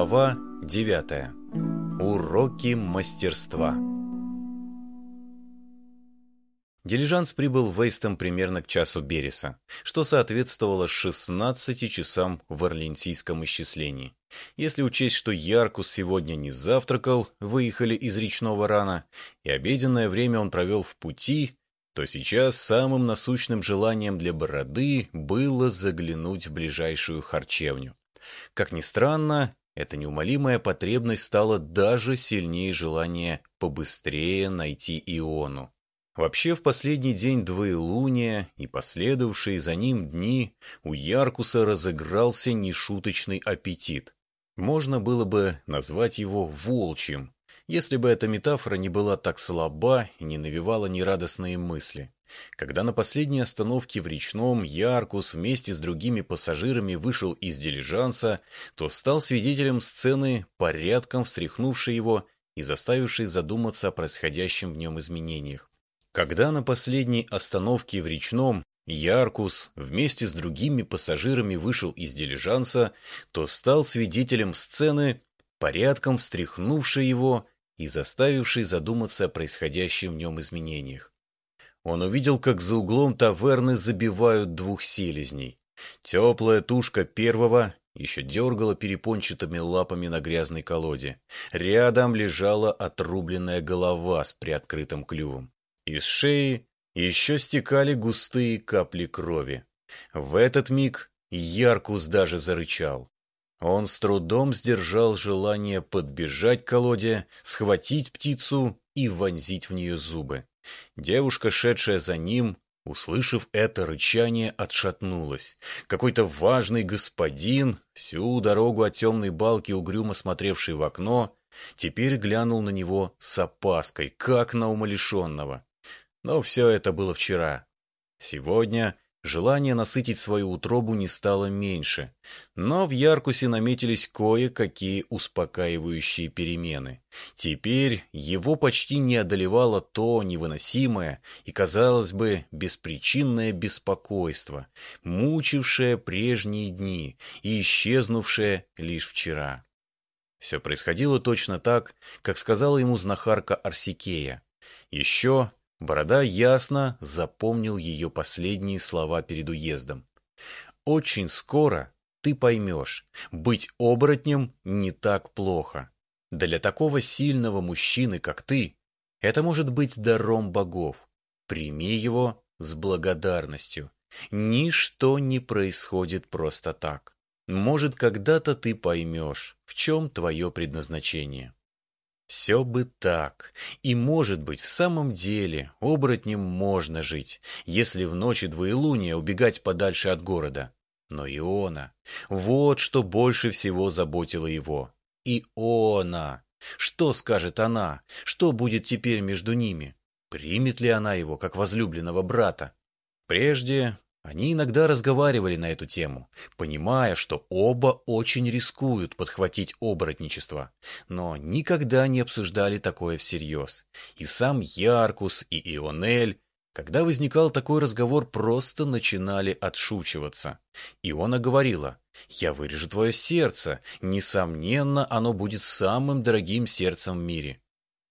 Глава 9. Уроки мастерства. Дилижанс прибыл в Эйстон примерно к часу Береса, что соответствовало 16 часам в орленсийском исчислении. Если учесть, что Яркус сегодня не завтракал, выехали из речного рана, и обеденное время он провел в пути, то сейчас самым насущным желанием для бороды было заглянуть в ближайшую харчевню. Как ни странно, эта неумолимая потребность стала даже сильнее желания побыстрее найти Иону. Вообще, в последний день двоелуния и последовавшие за ним дни у Яркуса разыгрался нешуточный аппетит. Можно было бы назвать его волчьим, если бы эта метафора не была так слаба и не навевала нерадостные мысли. Когда на последней остановке в речном Яркус вместе с другими пассажирами вышел из дилижанса, то стал свидетелем сцены, порядком встряхнувшей его и заставившей задуматься о происходящем в нем изменениях. Когда на последней остановке в речном Яркус вместе с другими пассажирами вышел из дилижанса, то стал свидетелем сцены, порядком встряхнувшей его и заставившей задуматься о происходящем в нем изменениях. Он увидел, как за углом таверны забивают двух селезней. Теплая тушка первого еще дергала перепончатыми лапами на грязной колоде. Рядом лежала отрубленная голова с приоткрытым клювом. Из шеи еще стекали густые капли крови. В этот миг Яркус даже зарычал. Он с трудом сдержал желание подбежать к колоде, схватить птицу и вонзить в нее зубы. Девушка, шедшая за ним, услышав это рычание, отшатнулась. Какой-то важный господин, всю дорогу от темной балки угрюмо смотревший в окно, теперь глянул на него с опаской, как на умалишенного. Но все это было вчера. Сегодня желание насытить свою утробу не стало меньше, но в Яркусе наметились кое-какие успокаивающие перемены. Теперь его почти не одолевало то невыносимое и, казалось бы, беспричинное беспокойство, мучившее прежние дни и исчезнувшее лишь вчера. Все происходило точно так, как сказала ему знахарка Арсикея. Еще Борода ясно запомнил ее последние слова перед уездом. «Очень скоро ты поймешь, быть оборотнем не так плохо. Для такого сильного мужчины, как ты, это может быть даром богов. Прими его с благодарностью. Ничто не происходит просто так. Может, когда-то ты поймешь, в чем твое предназначение». Все бы так. И, может быть, в самом деле оборотнем можно жить, если в ночи двоелуния убегать подальше от города. Но Иона, вот что больше всего заботило его. Иона! Что скажет она? Что будет теперь между ними? Примет ли она его, как возлюбленного брата? Прежде они иногда разговаривали на эту тему, понимая, что оба очень рискуют подхватить оборотничество, но никогда не обсуждали такое всерьез. И сам Яркус, и Ионель, когда возникал такой разговор, просто начинали отшучиваться. Иона говорила, «Я вырежу твое сердце, несомненно, оно будет самым дорогим сердцем в мире».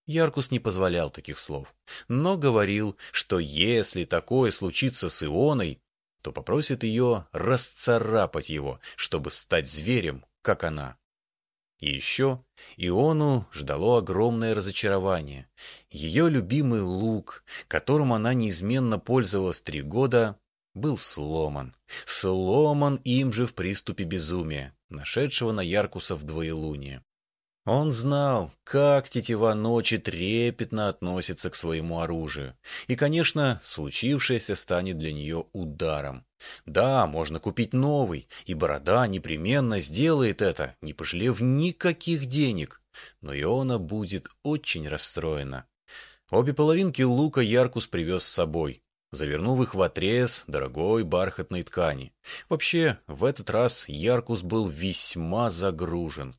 Яркус не позволял таких слов, но говорил, что если такое случится с Ионой, то попросит ее расцарапать его, чтобы стать зверем, как она. И еще Иону ждало огромное разочарование. Ее любимый лук, которым она неизменно пользовалась три года, был сломан. Сломан им же в приступе безумия, нашедшего на Яркуса в двоелуние. Он знал, как тетива ночи трепетно относится к своему оружию. И, конечно, случившееся станет для нее ударом. Да, можно купить новый, и Борода непременно сделает это, не пожалев никаких денег. Но Иона будет очень расстроена. Обе половинки лука Яркус привез с собой, завернув их в отрез дорогой бархатной ткани. Вообще, в этот раз Яркус был весьма загружен.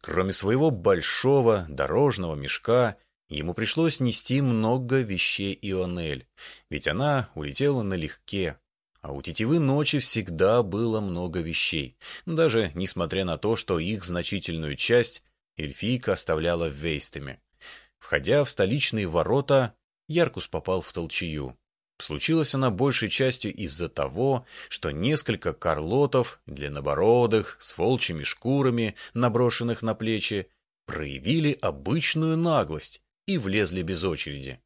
Кроме своего большого дорожного мешка, ему пришлось нести много вещей Ионель, ведь она улетела налегке. А у тетивы ночи всегда было много вещей, даже несмотря на то, что их значительную часть эльфийка оставляла в Вейстеме. Входя в столичные ворота, Яркус попал в толчею. Случилась она большей частью из-за того, что несколько карлотов, длиннобородых, с волчьими шкурами, наброшенных на плечи, проявили обычную наглость и влезли без очереди.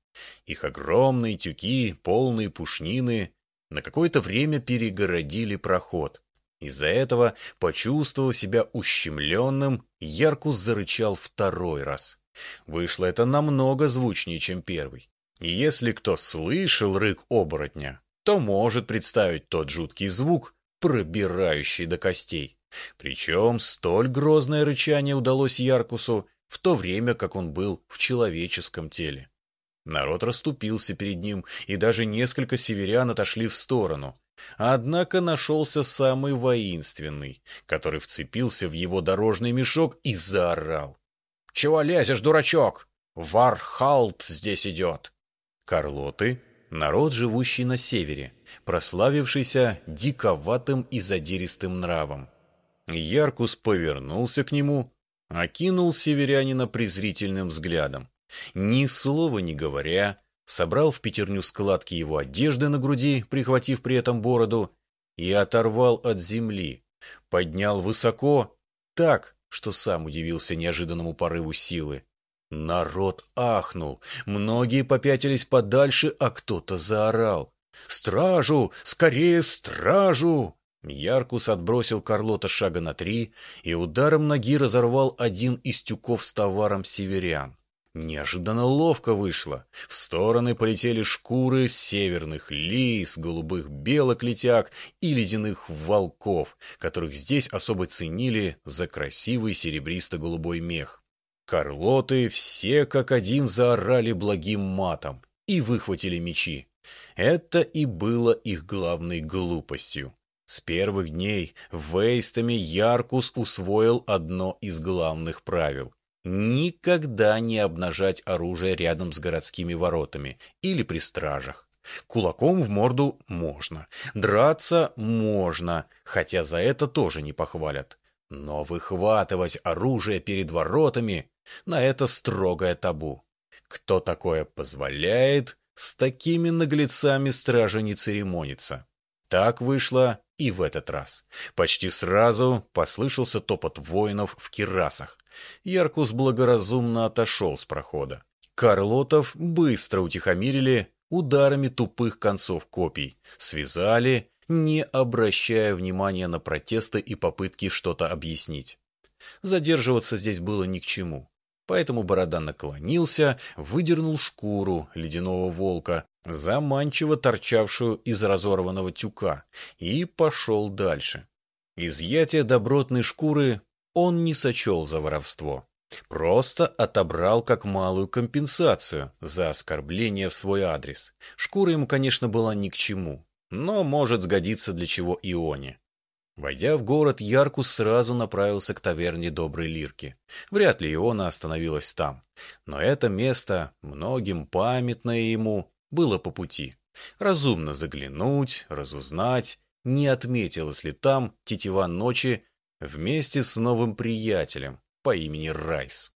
Их огромные тюки, полные пушнины, на какое-то время перегородили проход. Из-за этого, почувствовав себя ущемленным, Яркус зарычал второй раз. Вышло это намного звучнее, чем первый. И если кто слышал рык оборотня, то может представить тот жуткий звук, пробирающий до костей. Причем столь грозное рычание удалось Яркусу в то время, как он был в человеческом теле. Народ расступился перед ним, и даже несколько северян отошли в сторону. Однако нашелся самый воинственный, который вцепился в его дорожный мешок и заорал. — Чего лезешь, дурачок? Вархалт здесь идет! Карлоты — народ, живущий на севере, прославившийся диковатым и задиристым нравом. Яркус повернулся к нему, окинул северянина презрительным взглядом. Ни слова не говоря, собрал в пятерню складки его одежды на груди, прихватив при этом бороду, и оторвал от земли, поднял высоко, так, что сам удивился неожиданному порыву силы. Народ ахнул, многие попятились подальше, а кто-то заорал. «Стражу! Скорее стражу!» Яркус отбросил Карлота шага на три и ударом ноги разорвал один из тюков с товаром северян. Неожиданно ловко вышло. В стороны полетели шкуры северных лис, голубых белок летяг и ледяных волков, которых здесь особо ценили за красивый серебристо-голубой мех. Карлоты все как один заорали благим матом и выхватили мечи. Это и было их главной глупостью. С первых дней в Вейстами Яркус усвоил одно из главных правил. Никогда не обнажать оружие рядом с городскими воротами или при стражах. Кулаком в морду можно, драться можно, хотя за это тоже не похвалят. Но выхватывать оружие перед воротами — на это строгое табу. Кто такое позволяет, с такими наглецами стража не церемонится. Так вышло и в этот раз. Почти сразу послышался топот воинов в кирасах. Яркус благоразумно отошел с прохода. Карлотов быстро утихомирили ударами тупых концов копий, связали, не обращая внимания на протесты и попытки что-то объяснить. Задерживаться здесь было ни к чему. Поэтому Борода наклонился, выдернул шкуру ледяного волка, заманчиво торчавшую из разорванного тюка, и пошел дальше. Изъятие добротной шкуры он не сочел за воровство. Просто отобрал как малую компенсацию за оскорбление в свой адрес. Шкура ему, конечно, была ни к чему, но может сгодиться для чего Ионе. Войдя в город, Яркус сразу направился к таверне Доброй Лирки. Вряд ли Иона остановилась там. Но это место, многим памятное ему, было по пути. Разумно заглянуть, разузнать, не отметилась ли там тетива ночи вместе с новым приятелем по имени Райс.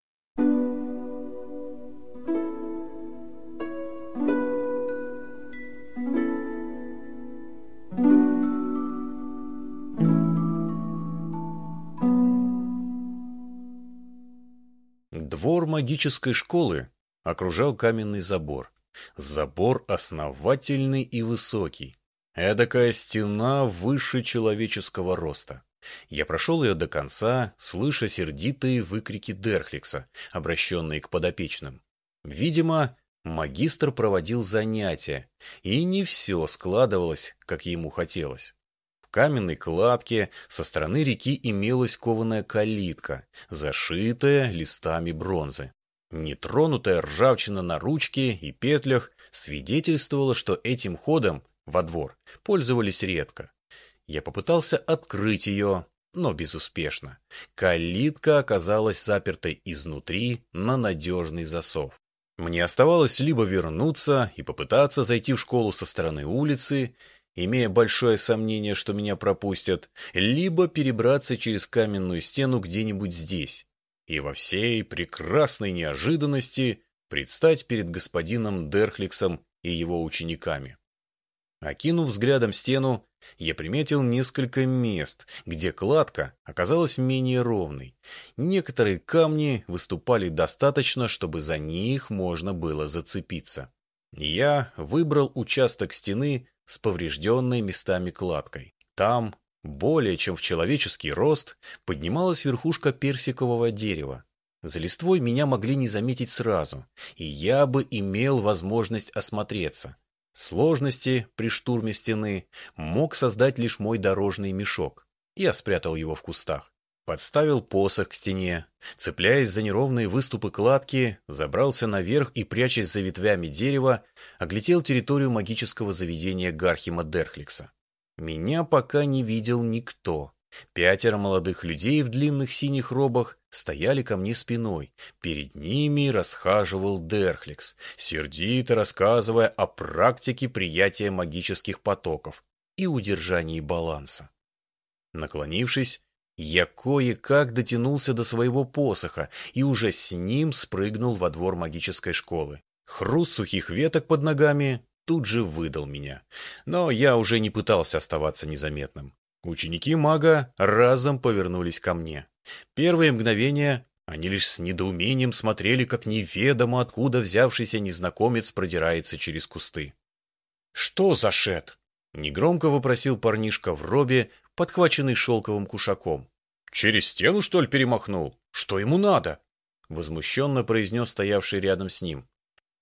Двор магической школы окружал каменный забор. Забор основательный и высокий. Эдакая стена выше человеческого роста. Я прошел ее до конца, слыша сердитые выкрики Дерхликса, обращенные к подопечным. Видимо, магистр проводил занятия, и не все складывалось, как ему хотелось. Каменной кладке со стороны реки имелась кованая калитка, зашитая листами бронзы. Нетронутая ржавчина на ручке и петлях свидетельствовала, что этим ходом во двор пользовались редко. Я попытался открыть ее, но безуспешно. Калитка оказалась запертой изнутри на надежный засов. Мне оставалось либо вернуться и попытаться зайти в школу со стороны улицы, имея большое сомнение, что меня пропустят, либо перебраться через каменную стену где-нибудь здесь и во всей прекрасной неожиданности предстать перед господином Дерхликсом и его учениками. Окинув взглядом стену, я приметил несколько мест, где кладка оказалась менее ровной. Некоторые камни выступали достаточно, чтобы за них можно было зацепиться. Я выбрал участок стены с поврежденной местами кладкой. Там, более чем в человеческий рост, поднималась верхушка персикового дерева. За листвой меня могли не заметить сразу, и я бы имел возможность осмотреться. Сложности при штурме стены мог создать лишь мой дорожный мешок. Я спрятал его в кустах. Подставил посох к стене, цепляясь за неровные выступы кладки, забрался наверх и, прячась за ветвями дерева, оглядел территорию магического заведения Гархима Дерхликса. Меня пока не видел никто. Пятеро молодых людей в длинных синих робах стояли ко мне спиной. Перед ними расхаживал Дерхликс, сердито рассказывая о практике приятия магических потоков и удержании баланса. Наклонившись, я кое-как дотянулся до своего посоха и уже с ним спрыгнул во двор магической школы. Хруст сухих веток под ногами тут же выдал меня. Но я уже не пытался оставаться незаметным. Ученики мага разом повернулись ко мне. Первые мгновения они лишь с недоумением смотрели, как неведомо откуда взявшийся незнакомец продирается через кусты. «Что за шет?» — негромко вопросил парнишка в робе, подхваченный шелковым кушаком. «Через стену, что ли, перемахнул? Что ему надо?» — возмущенно произнес стоявший рядом с ним.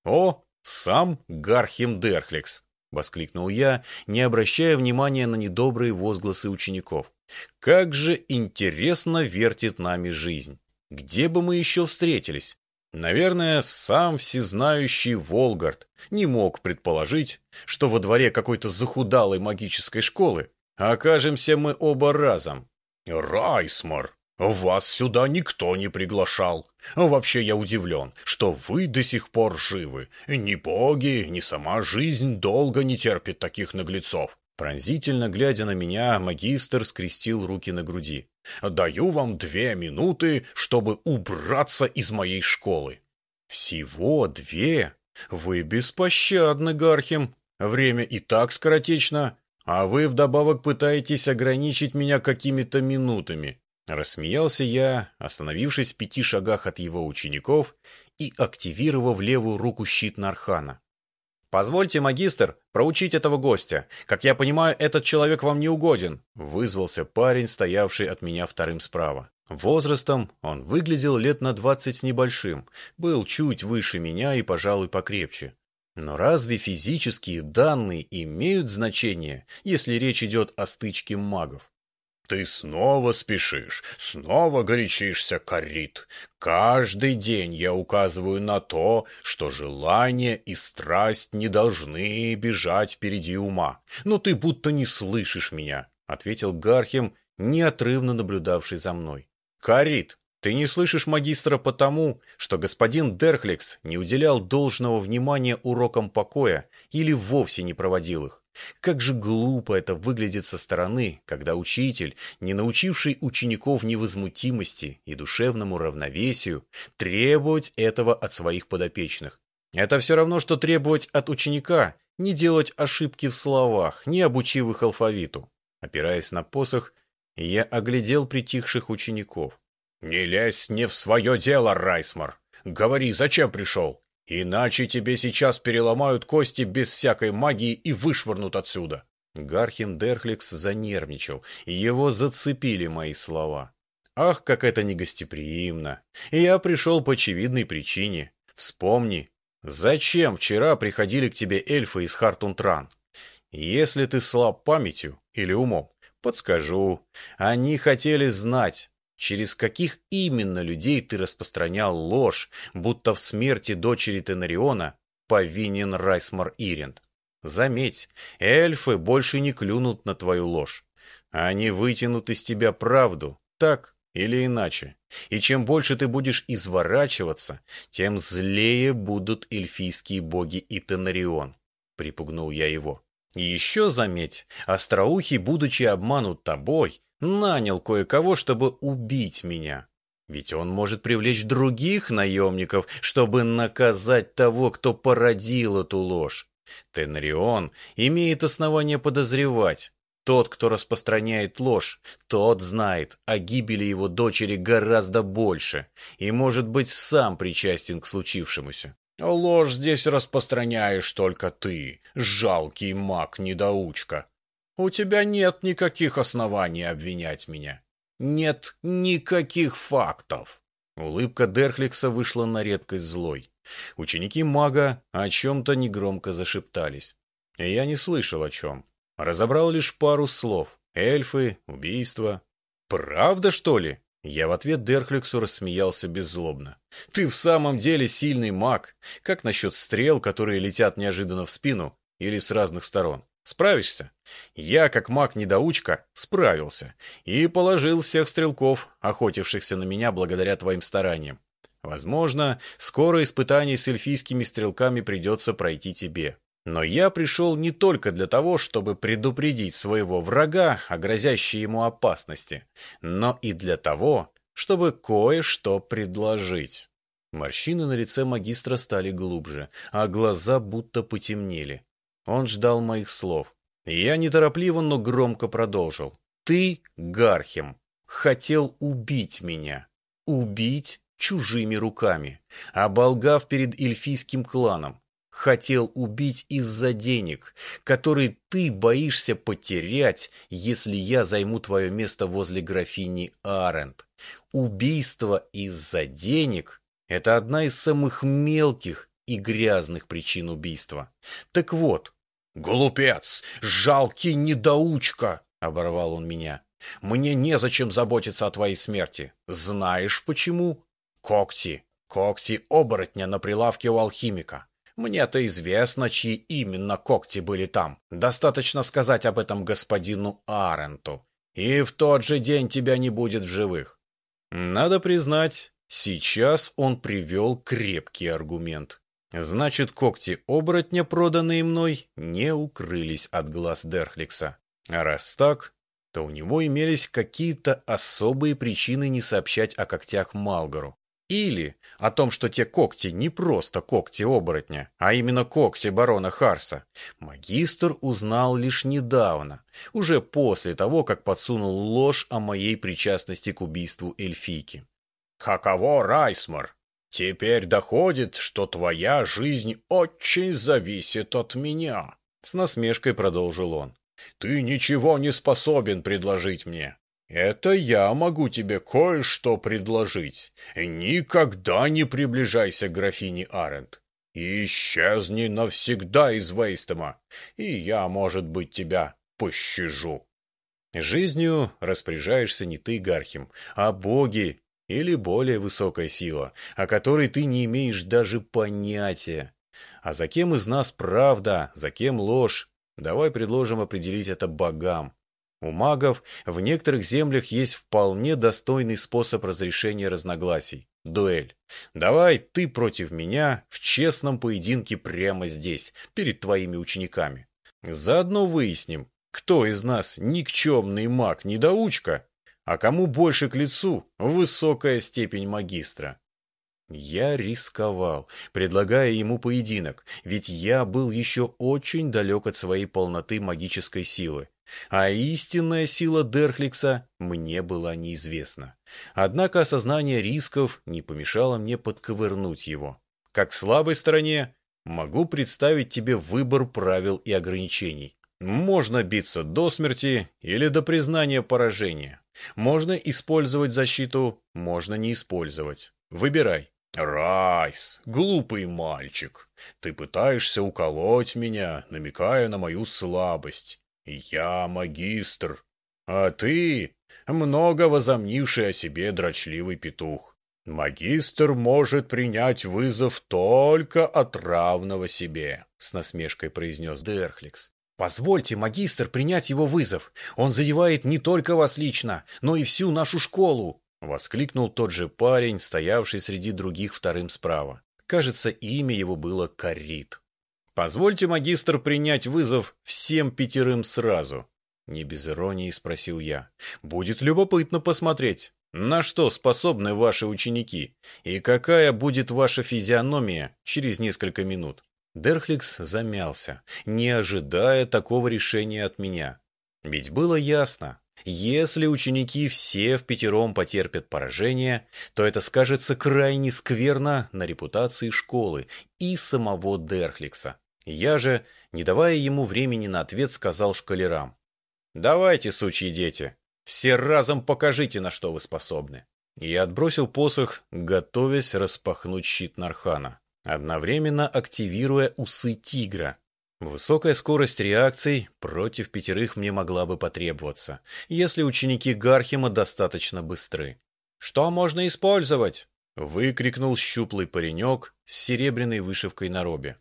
«О, сам Гархим Дерхлекс!» — воскликнул я, не обращая внимания на недобрые возгласы учеников. «Как же интересно вертит нами жизнь! Где бы мы еще встретились?» Наверное, сам всезнающий Волгард не мог предположить, что во дворе какой-то захудалой магической школы окажемся мы оба разом. «Райсмар, вас сюда никто не приглашал. Вообще я удивлен, что вы до сих пор живы. Ни боги, ни сама жизнь долго не терпит таких наглецов. Пронзительно глядя на меня, магистр скрестил руки на груди. «Даю вам две минуты, чтобы убраться из моей школы». «Всего две? Вы беспощадны, Гархим. Время и так скоротечно, а вы вдобавок пытаетесь ограничить меня какими-то минутами. Рассмеялся я, остановившись в пяти шагах от его учеников и активировав левую руку щит Нархана. «Позвольте, магистр, проучить этого гостя. Как я понимаю, этот человек вам не угоден», — вызвался парень, стоявший от меня вторым справа. Возрастом он выглядел лет на двадцать с небольшим, был чуть выше меня и, пожалуй, покрепче. Но разве физические данные имеют значение, если речь идет о стычке магов? Ты снова спешишь, снова горячишься, Карит. Каждый день я указываю на то, что желание и страсть не должны бежать впереди ума. Но ты будто не слышишь меня, — ответил Гархем, неотрывно наблюдавший за мной. Карит, ты не слышишь магистра потому, что господин Дерхлекс не уделял должного внимания урокам покоя или вовсе не проводил их. Как же глупо это выглядит со стороны, когда учитель, не научивший учеников невозмутимости и душевному равновесию, требовать этого от своих подопечных. Это все равно, что требовать от ученика не делать ошибки в словах, не обучив их алфавиту. Опираясь на посох, я оглядел притихших учеников. «Не лезь не в свое дело, Райсмар! Говори, зачем пришел? Иначе тебе сейчас переломают кости без всякой магии и вышвырнут отсюда. Гархим Дерхликс занервничал, и его зацепили мои слова. Ах, как это негостеприимно. И я пришел по очевидной причине. Вспомни, зачем вчера приходили к тебе эльфы из Хартунтран? Если ты слаб памятью или умом, подскажу. Они хотели знать, Через каких именно людей ты распространял ложь, будто в смерти дочери Тенариона повинен Райсмар Иринд? Заметь, эльфы больше не клюнут на твою ложь. Они вытянут из тебя правду, так или иначе. И чем больше ты будешь изворачиваться, тем злее будут эльфийские боги и Тенарион. Припугнул я его. Еще заметь, Остроухий, будучи обманут тобой, нанял кое-кого, чтобы убить меня. Ведь он может привлечь других наемников, чтобы наказать того, кто породил эту ложь. Тенрион имеет основание подозревать. Тот, кто распространяет ложь, тот знает о гибели его дочери гораздо больше и, может быть, сам причастен к случившемуся. Ложь здесь распространяешь только ты, жалкий маг-недоучка. У тебя нет никаких оснований обвинять меня. Нет никаких фактов. Улыбка Дерхликса вышла на редкость злой. Ученики мага о чем-то негромко зашептались. Я не слышал о чем. Разобрал лишь пару слов. Эльфы, убийство. Правда, что ли? Я в ответ Дерхликсу рассмеялся беззлобно. «Ты в самом деле сильный маг. Как насчет стрел, которые летят неожиданно в спину или с разных сторон? Справишься?» Я, как маг-недоучка, справился и положил всех стрелков, охотившихся на меня благодаря твоим стараниям. Возможно, скоро испытание с эльфийскими стрелками придется пройти тебе. Но я пришел не только для того, чтобы предупредить своего врага о грозящей ему опасности, но и для того, чтобы кое-что предложить. Морщины на лице магистра стали глубже, а глаза будто потемнели. Он ждал моих слов. Я неторопливо, но громко продолжил. «Ты, Гархем, хотел убить меня. Убить чужими руками, оболгав перед эльфийским кланом хотел убить из-за денег, которые ты боишься потерять, если я займу твое место возле графини Арент. Убийство из-за денег – это одна из самых мелких и грязных причин убийства. Так вот, «Глупец! Жалкий недоучка!» – оборвал он меня. «Мне незачем заботиться о твоей смерти. Знаешь почему? Когти. Когти оборотня на прилавке у алхимика. Мне-то известно, чьи именно когти были там. Достаточно сказать об этом господину Аренту. И в тот же день тебя не будет в живых. Надо признать, сейчас он привел крепкий аргумент. Значит, когти оборотня, проданные мной, не укрылись от глаз Дерхликса. А раз так, то у него имелись какие-то особые причины не сообщать о когтях Малгору. Или о том, что те когти не просто когти оборотня, а именно когти барона Харса, магистр узнал лишь недавно, уже после того, как подсунул ложь о моей причастности к убийству эльфийки. «Каково, Райсмар? Теперь доходит, что твоя жизнь очень зависит от меня», — с насмешкой продолжил он. «Ты ничего не способен предложить мне. «Это я могу тебе кое-что предложить. Никогда не приближайся к графине Арент. Исчезни навсегда из Вейстома, и я, может быть, тебя пощажу». Жизнью распоряжаешься не ты, Гархим, а боги или более высокая сила, о которой ты не имеешь даже понятия. А за кем из нас правда, за кем ложь? Давай предложим определить это богам. У магов в некоторых землях есть вполне достойный способ разрешения разногласий – дуэль. Давай ты против меня в честном поединке прямо здесь, перед твоими учениками. Заодно выясним, кто из нас никчемный маг-недоучка, а кому больше к лицу высокая степень магистра. Я рисковал, предлагая ему поединок, ведь я был еще очень далек от своей полноты магической силы. А истинная сила Дерхликса мне была неизвестна. Однако осознание рисков не помешало мне подковырнуть его. Как слабой стороне могу представить тебе выбор правил и ограничений. Можно биться до смерти или до признания поражения. Можно использовать защиту, можно не использовать. Выбирай. «Райс, глупый мальчик, ты пытаешься уколоть меня, намекая на мою слабость. Я магистр, а ты много возомнивший о себе дрочливый петух. Магистр может принять вызов только от равного себе, с насмешкой произнес Дерхликс. Позвольте, магистр, принять его вызов. Он задевает не только вас лично, но и всю нашу школу. Воскликнул тот же парень, стоявший среди других вторым справа. Кажется, имя его было Карит. «Позвольте, магистр, принять вызов всем пятерым сразу», — не без иронии спросил я. «Будет любопытно посмотреть, на что способны ваши ученики и какая будет ваша физиономия через несколько минут». Дерхликс замялся, не ожидая такого решения от меня. Ведь было ясно, если ученики все в пятером потерпят поражение, то это скажется крайне скверно на репутации школы и самого Дерхликса. Я же, не давая ему времени на ответ, сказал шкалерам. «Давайте, сучьи дети, все разом покажите, на что вы способны». И отбросил посох, готовясь распахнуть щит Нархана, одновременно активируя усы тигра, Высокая скорость реакций против пятерых мне могла бы потребоваться, если ученики Гархима достаточно быстры. «Что можно использовать?» — выкрикнул щуплый паренек с серебряной вышивкой на робе.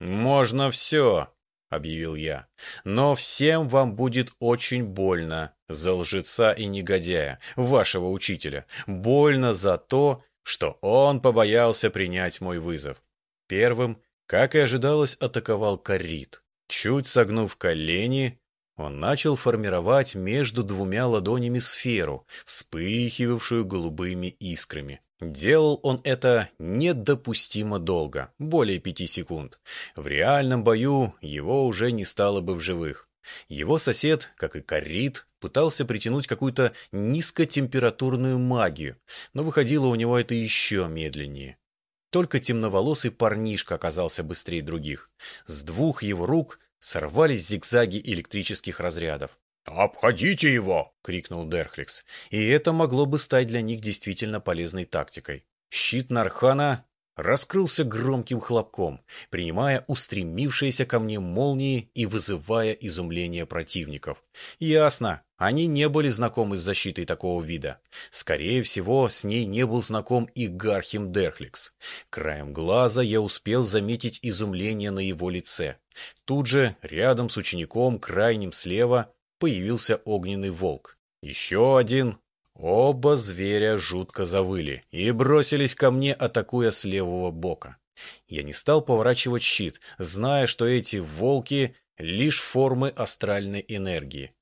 «Можно все!» — объявил я. «Но всем вам будет очень больно за лжеца и негодяя, вашего учителя. Больно за то, что он побоялся принять мой вызов. Первым как и ожидалось, атаковал Карит. Чуть согнув колени, он начал формировать между двумя ладонями сферу, вспыхивавшую голубыми искрами. Делал он это недопустимо долго, более пяти секунд. В реальном бою его уже не стало бы в живых. Его сосед, как и Карит, пытался притянуть какую-то низкотемпературную магию, но выходило у него это еще медленнее. Только темноволосый парнишка оказался быстрее других. С двух его рук сорвались зигзаги электрических разрядов. «Обходите его!» — крикнул Дерхликс. И это могло бы стать для них действительно полезной тактикой. Щит Нархана раскрылся громким хлопком, принимая устремившиеся ко мне молнии и вызывая изумление противников. Ясно, они не были знакомы с защитой такого вида. Скорее всего, с ней не был знаком и Гархим Дерхликс. Краем глаза я успел заметить изумление на его лице. Тут же, рядом с учеником, крайним слева, появился огненный волк. Еще один, Оба зверя жутко завыли и бросились ко мне, атакуя с левого бока. Я не стал поворачивать щит, зная, что эти волки — лишь формы астральной энергии.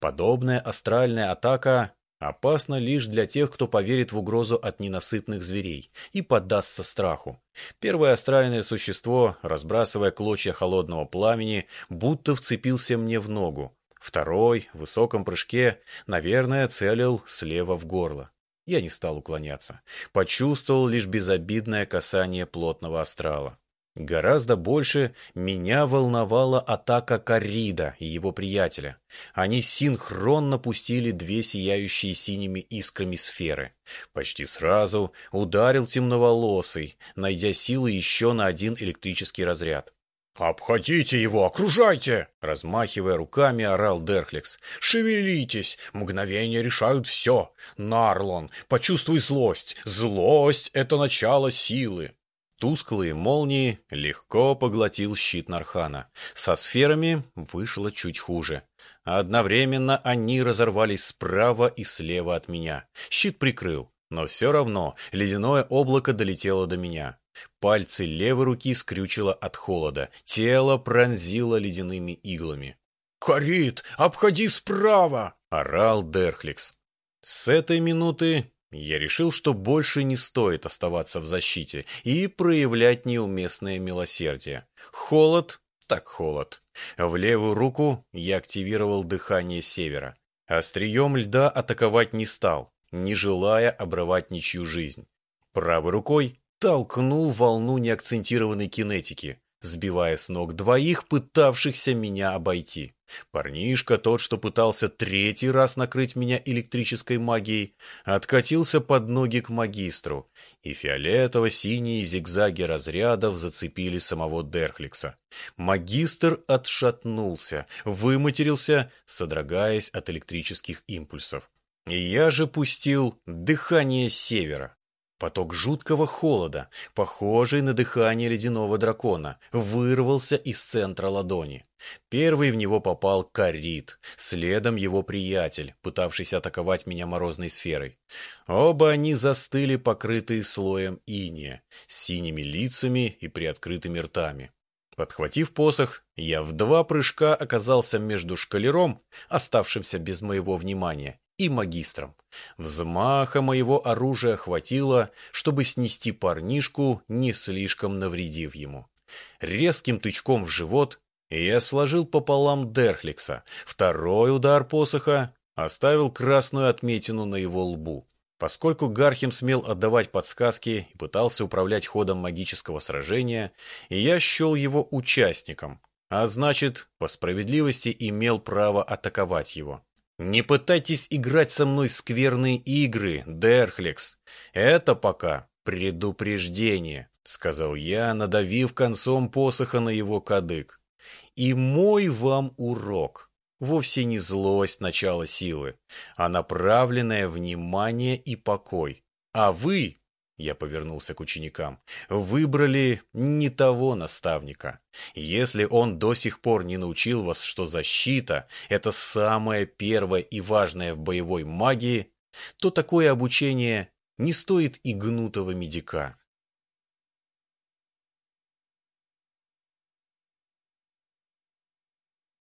Подобная астральная атака опасна лишь для тех, кто поверит в угрозу от ненасытных зверей и поддастся страху. Первое астральное существо, разбрасывая клочья холодного пламени, будто вцепился мне в ногу, Второй, в высоком прыжке, наверное, целил слева в горло. Я не стал уклоняться. Почувствовал лишь безобидное касание плотного астрала. Гораздо больше меня волновала атака Карида и его приятеля. Они синхронно пустили две сияющие синими искрами сферы. Почти сразу ударил темноволосый, найдя силы еще на один электрический разряд. «Обходите его, окружайте!» Размахивая руками, орал Дерхлекс. «Шевелитесь! Мгновения решают все! Нарлон, почувствуй злость! Злость — это начало силы!» Тусклые молнии легко поглотил щит Нархана. Со сферами вышло чуть хуже. Одновременно они разорвались справа и слева от меня. Щит прикрыл, но все равно ледяное облако долетело до меня. Пальцы левой руки скрючило от холода, тело пронзило ледяными иглами. «Карит, обходи справа!» — орал Дерхликс. С этой минуты я решил, что больше не стоит оставаться в защите и проявлять неуместное милосердие. Холод так холод. В левую руку я активировал дыхание севера. Острием льда атаковать не стал, не желая обрывать ничью жизнь. Правой рукой толкнул волну неакцентированной кинетики, сбивая с ног двоих, пытавшихся меня обойти. Парнишка, тот, что пытался третий раз накрыть меня электрической магией, откатился под ноги к магистру, и фиолетово-синие зигзаги разрядов зацепили самого Дерхликса. Магистр отшатнулся, выматерился, содрогаясь от электрических импульсов. И я же пустил дыхание севера. Поток жуткого холода, похожий на дыхание ледяного дракона, вырвался из центра ладони. Первый в него попал Карит, следом его приятель, пытавшийся атаковать меня морозной сферой. Оба они застыли, покрытые слоем иния, с синими лицами и приоткрытыми ртами. Подхватив посох, я в два прыжка оказался между шкалером, оставшимся без моего внимания, и магистром. Взмаха моего оружия хватило, чтобы снести парнишку, не слишком навредив ему. Резким тычком в живот я сложил пополам Дерхликса. Второй удар посоха оставил красную отметину на его лбу. Поскольку Гархим смел отдавать подсказки и пытался управлять ходом магического сражения, я счел его участником, а значит, по справедливости имел право атаковать его. «Не пытайтесь играть со мной в скверные игры, Дерхлекс. Это пока предупреждение», — сказал я, надавив концом посоха на его кадык. «И мой вам урок» вовсе не злость начала силы, а направленное внимание и покой. А вы, я повернулся к ученикам, выбрали не того наставника. Если он до сих пор не научил вас, что защита – это самое первое и важное в боевой магии, то такое обучение не стоит и гнутого медика.